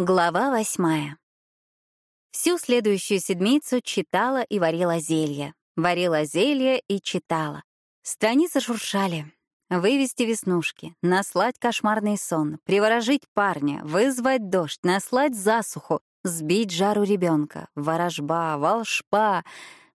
Глава восьмая. Всю следующую седмицу читала и варила зелья. Варила зелья и читала. Страницы шуршали. Вывести веснушки, наслать кошмарный сон, приворожить парня, вызвать дождь, наслать засуху, сбить жару ребенка, ворожба, волшба.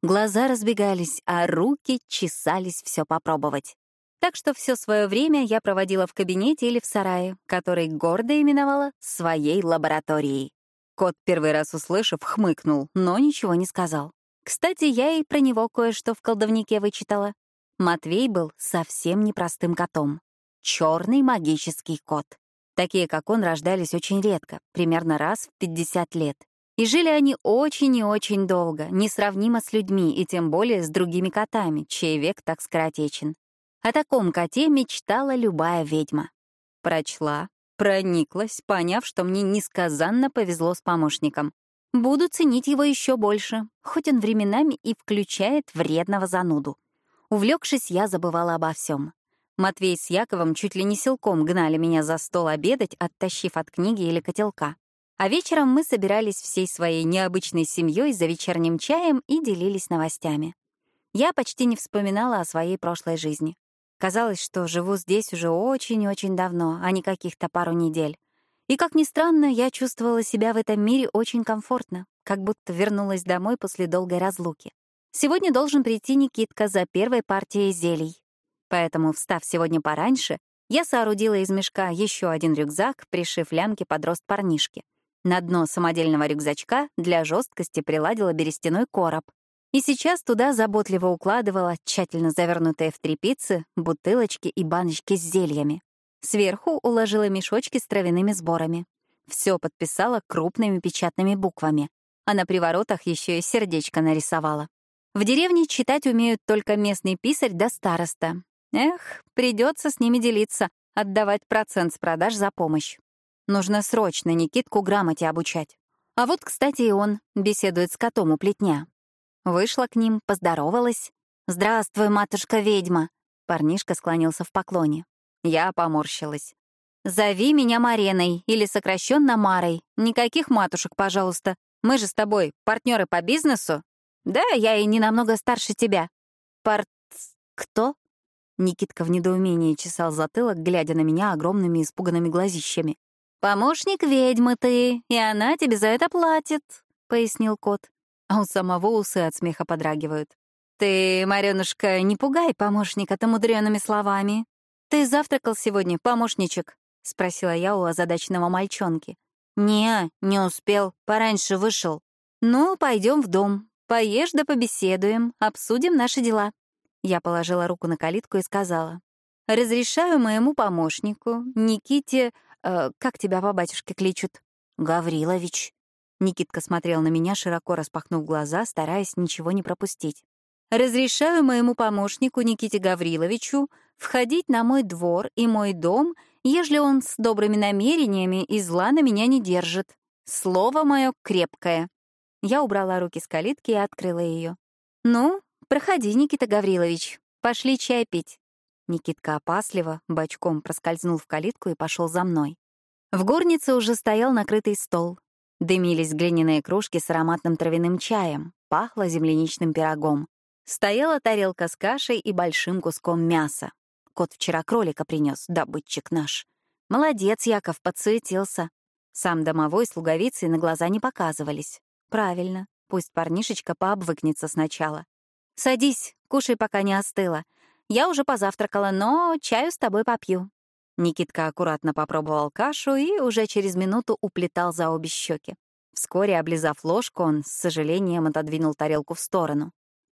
Глаза разбегались, а руки чесались все попробовать. Так что все свое время я проводила в кабинете или в сарае, который гордо именовала своей лабораторией. Кот, первый раз услышав, хмыкнул, но ничего не сказал. Кстати, я и про него кое-что в колдовнике вычитала. Матвей был совсем непростым котом. Черный магический кот. Такие, как он, рождались очень редко, примерно раз в 50 лет. И жили они очень и очень долго, несравнимо с людьми и тем более с другими котами, чей век так скоротечен. О таком коте мечтала любая ведьма. Прочла, прониклась, поняв, что мне несказанно повезло с помощником. Буду ценить его еще больше, хоть он временами и включает вредного зануду. Увлекшись, я забывала обо всем. Матвей с Яковом чуть ли не силком гнали меня за стол обедать, оттащив от книги или котелка. А вечером мы собирались всей своей необычной семьей за вечерним чаем и делились новостями. Я почти не вспоминала о своей прошлой жизни. Казалось, что живу здесь уже очень-очень давно, а не каких-то пару недель. И, как ни странно, я чувствовала себя в этом мире очень комфортно, как будто вернулась домой после долгой разлуки. Сегодня должен прийти Никитка за первой партией зелий. Поэтому, встав сегодня пораньше, я соорудила из мешка еще один рюкзак, пришив лямки под рост парнишки. На дно самодельного рюкзачка для жесткости приладила берестяной короб, и сейчас туда заботливо укладывала тщательно завернутые в тряпицы бутылочки и баночки с зельями. Сверху уложила мешочки с травяными сборами. Все подписала крупными печатными буквами, а на приворотах еще и сердечко нарисовала. В деревне читать умеют только местный писарь да староста. Эх, придется с ними делиться, отдавать процент с продаж за помощь. Нужно срочно Никитку грамоте обучать. А вот, кстати, и он беседует с котом у плетня. Вышла к ним, поздоровалась. «Здравствуй, матушка-ведьма!» Парнишка склонился в поклоне. Я поморщилась. «Зови меня Мареной или сокращенно Марой. Никаких матушек, пожалуйста. Мы же с тобой партнеры по бизнесу. Да, я и не намного старше тебя». «Парт... кто?» Никитка в недоумении чесал затылок, глядя на меня огромными испуганными глазищами. «Помощник ведьмы ты, и она тебе за это платит», — пояснил кот а у самого усы от смеха подрагивают. «Ты, Марёнушка, не пугай помощника-то мудреными словами. Ты завтракал сегодня, помощничек?» — спросила я у озадаченного мальчонки. «Не, не успел, пораньше вышел». «Ну, пойдем в дом, поешь да побеседуем, обсудим наши дела». Я положила руку на калитку и сказала. «Разрешаю моему помощнику, Никите... Э, как тебя по батюшке кличут?» «Гаврилович», Никитка смотрел на меня, широко распахнув глаза, стараясь ничего не пропустить. «Разрешаю моему помощнику Никите Гавриловичу входить на мой двор и мой дом, ежели он с добрыми намерениями и зла на меня не держит. Слово мое крепкое». Я убрала руки с калитки и открыла ее. «Ну, проходи, Никита Гаврилович. Пошли чай пить». Никитка опасливо, бочком проскользнул в калитку и пошел за мной. В горнице уже стоял накрытый стол. Дымились глиняные кружки с ароматным травяным чаем, пахло земляничным пирогом. Стояла тарелка с кашей и большим куском мяса. Кот вчера кролика принес, добытчик наш. Молодец, Яков, подсуетился. Сам домовой с луговицей на глаза не показывались. Правильно, пусть парнишечка пообвыкнется сначала. Садись, кушай, пока не остыло. Я уже позавтракала, но чаю с тобой попью. Никитка аккуратно попробовал кашу и уже через минуту уплетал за обе щеки. Вскоре, облизав ложку, он с сожалением отодвинул тарелку в сторону.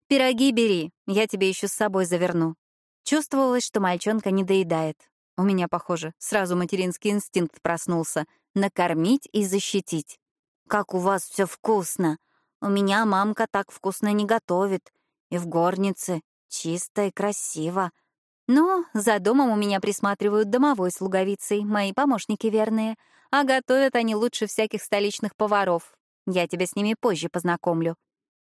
«Пироги бери, я тебе еще с собой заверну». Чувствовалось, что мальчонка не доедает. У меня, похоже, сразу материнский инстинкт проснулся — накормить и защитить. «Как у вас все вкусно! У меня мамка так вкусно не готовит. И в горнице чисто и красиво. Но за домом у меня присматривают домовой с луговицей, мои помощники верные, а готовят они лучше всяких столичных поваров. Я тебя с ними позже познакомлю.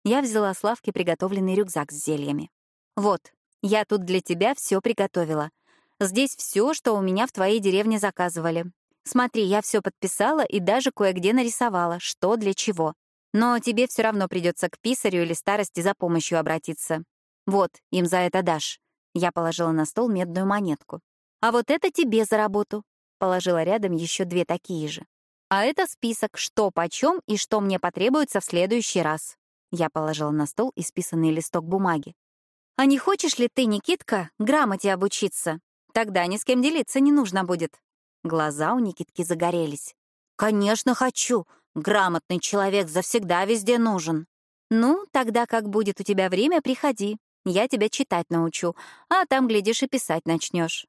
Я взяла с приготовленный рюкзак с зельями. Вот, я тут для тебя все приготовила. Здесь все, что у меня в твоей деревне заказывали. Смотри, я все подписала и даже кое-где нарисовала, что для чего. Но тебе все равно придется к писарю или старости за помощью обратиться. Вот, им за это дашь. Я положила на стол медную монетку. А вот это тебе за работу. Положила рядом еще две такие же. А это список, что почем и что мне потребуется в следующий раз. Я положила на стол исписанный листок бумаги. А не хочешь ли ты, Никитка, грамоте обучиться? Тогда ни с кем делиться не нужно будет. Глаза у Никитки загорелись. Конечно, хочу. Грамотный человек завсегда везде нужен. Ну, тогда как будет у тебя время, приходи. Я тебя читать научу, а там, глядишь, и писать начнешь.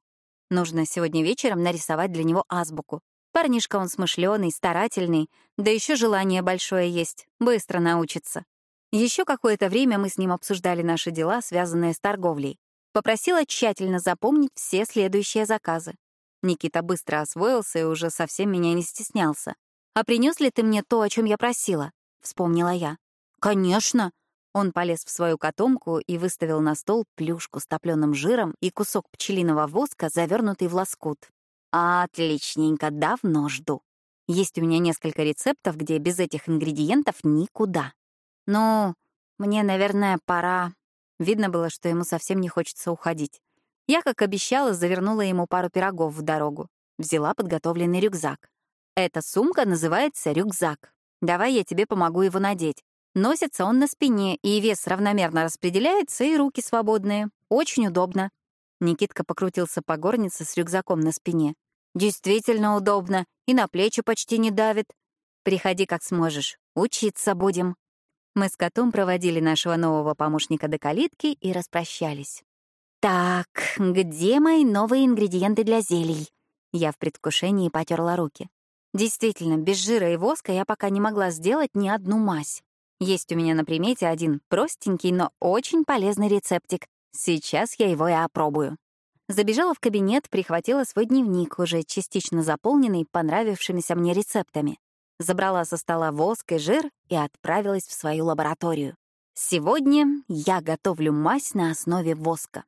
Нужно сегодня вечером нарисовать для него азбуку. Парнишка он смышленый, старательный, да еще желание большое есть, быстро научится. Еще какое-то время мы с ним обсуждали наши дела, связанные с торговлей. Попросила тщательно запомнить все следующие заказы. Никита быстро освоился и уже совсем меня не стеснялся. «А принес ли ты мне то, о чем я просила?» — вспомнила я. «Конечно!» Он полез в свою котомку и выставил на стол плюшку с топленым жиром и кусок пчелиного воска, завернутый в лоскут. Отличненько, давно жду. Есть у меня несколько рецептов, где без этих ингредиентов никуда. Ну, мне, наверное, пора. Видно было, что ему совсем не хочется уходить. Я, как обещала, завернула ему пару пирогов в дорогу. Взяла подготовленный рюкзак. Эта сумка называется рюкзак. Давай я тебе помогу его надеть. Носится он на спине, и вес равномерно распределяется, и руки свободные. Очень удобно. Никитка покрутился по горнице с рюкзаком на спине. «Действительно удобно, и на плечи почти не давит. Приходи, как сможешь. Учиться будем». Мы с котом проводили нашего нового помощника до калитки и распрощались. «Так, где мои новые ингредиенты для зелий?» Я в предвкушении потерла руки. Действительно, без жира и воска я пока не могла сделать ни одну мазь. Есть у меня на примете один простенький, но очень полезный рецептик. Сейчас я его и опробую. Забежала в кабинет, прихватила свой дневник, уже частично заполненный понравившимися мне рецептами. Забрала со стола воск и жир и отправилась в свою лабораторию. Сегодня я готовлю мазь на основе воска.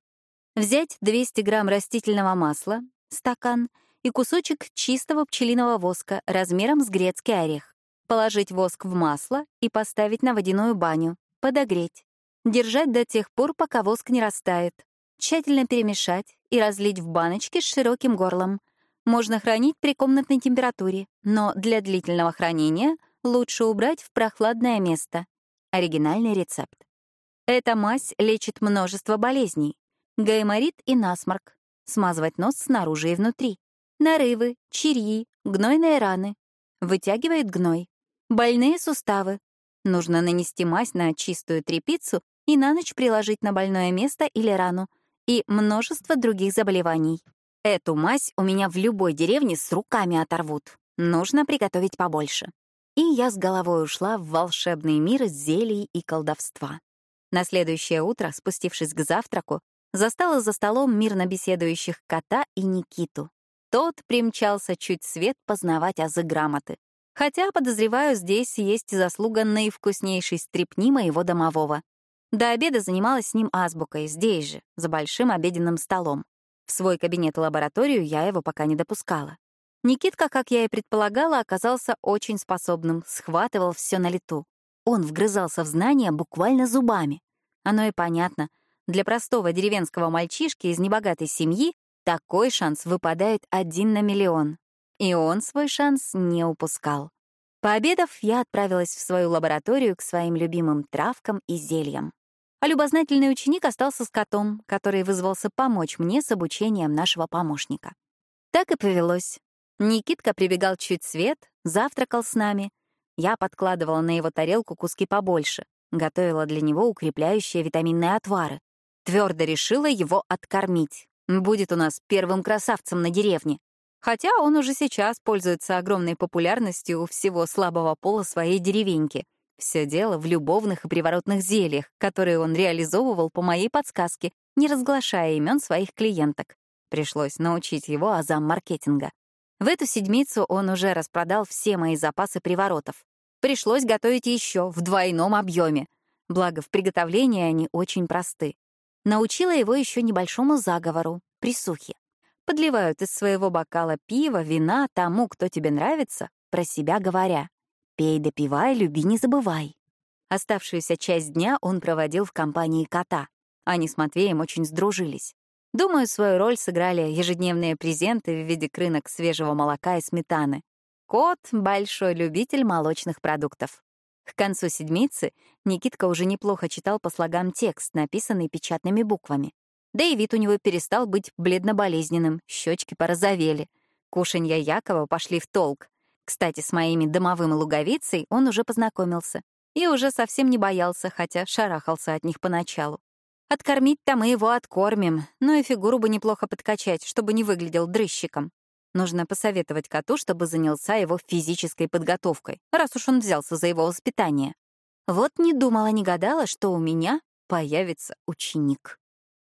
Взять 200 грамм растительного масла, стакан, и кусочек чистого пчелиного воска размером с грецкий орех положить воск в масло и поставить на водяную баню, подогреть. Держать до тех пор, пока воск не растает. Тщательно перемешать и разлить в баночки с широким горлом. Можно хранить при комнатной температуре, но для длительного хранения лучше убрать в прохладное место. Оригинальный рецепт. Эта мазь лечит множество болезней. Гайморит и насморк. Смазывать нос снаружи и внутри. Нарывы, чирьи, гнойные раны. Вытягивает гной. Больные суставы. Нужно нанести мазь на чистую тряпицу и на ночь приложить на больное место или рану. И множество других заболеваний. Эту мазь у меня в любой деревне с руками оторвут. Нужно приготовить побольше. И я с головой ушла в волшебный мир зелий и колдовства. На следующее утро, спустившись к завтраку, застала за столом мирно беседующих кота и Никиту. Тот примчался чуть свет познавать азы грамоты. Хотя, подозреваю, здесь есть заслуга наивкуснейшей стрипни моего домового. До обеда занималась с ним азбукой, здесь же, за большим обеденным столом. В свой кабинет и лабораторию я его пока не допускала. Никитка, как я и предполагала, оказался очень способным, схватывал все на лету. Он вгрызался в знания буквально зубами. Оно и понятно. Для простого деревенского мальчишки из небогатой семьи такой шанс выпадает один на миллион. И он свой шанс не упускал. Пообедав, я отправилась в свою лабораторию к своим любимым травкам и зельям. А любознательный ученик остался с котом, который вызвался помочь мне с обучением нашего помощника. Так и повелось. Никитка прибегал чуть свет, завтракал с нами. Я подкладывала на его тарелку куски побольше, готовила для него укрепляющие витаминные отвары. Твердо решила его откормить. Будет у нас первым красавцем на деревне. Хотя он уже сейчас пользуется огромной популярностью у всего слабого пола своей деревеньки. Все дело в любовных и приворотных зельях, которые он реализовывал по моей подсказке, не разглашая имен своих клиенток. Пришлось научить его азам маркетинга. В эту седмицу он уже распродал все мои запасы приворотов. Пришлось готовить еще в двойном объеме. Благо, в приготовлении они очень просты. Научила его еще небольшому заговору — присухе. Подливают из своего бокала пива, вина тому, кто тебе нравится, про себя говоря «Пей да пивай, люби не забывай». Оставшуюся часть дня он проводил в компании кота. Они с Матвеем очень сдружились. Думаю, свою роль сыграли ежедневные презенты в виде крынок свежего молока и сметаны. Кот — большой любитель молочных продуктов. К концу седмицы Никитка уже неплохо читал по слогам текст, написанный печатными буквами. Да и вид у него перестал быть бледно-болезненным, щечки порозовели. Кушанья Якова пошли в толк. Кстати, с моими домовым луговицей он уже познакомился. И уже совсем не боялся, хотя шарахался от них поначалу. Откормить-то мы его откормим, но и фигуру бы неплохо подкачать, чтобы не выглядел дрыщиком. Нужно посоветовать коту, чтобы занялся его физической подготовкой, раз уж он взялся за его воспитание. Вот не думала, не гадала, что у меня появится ученик.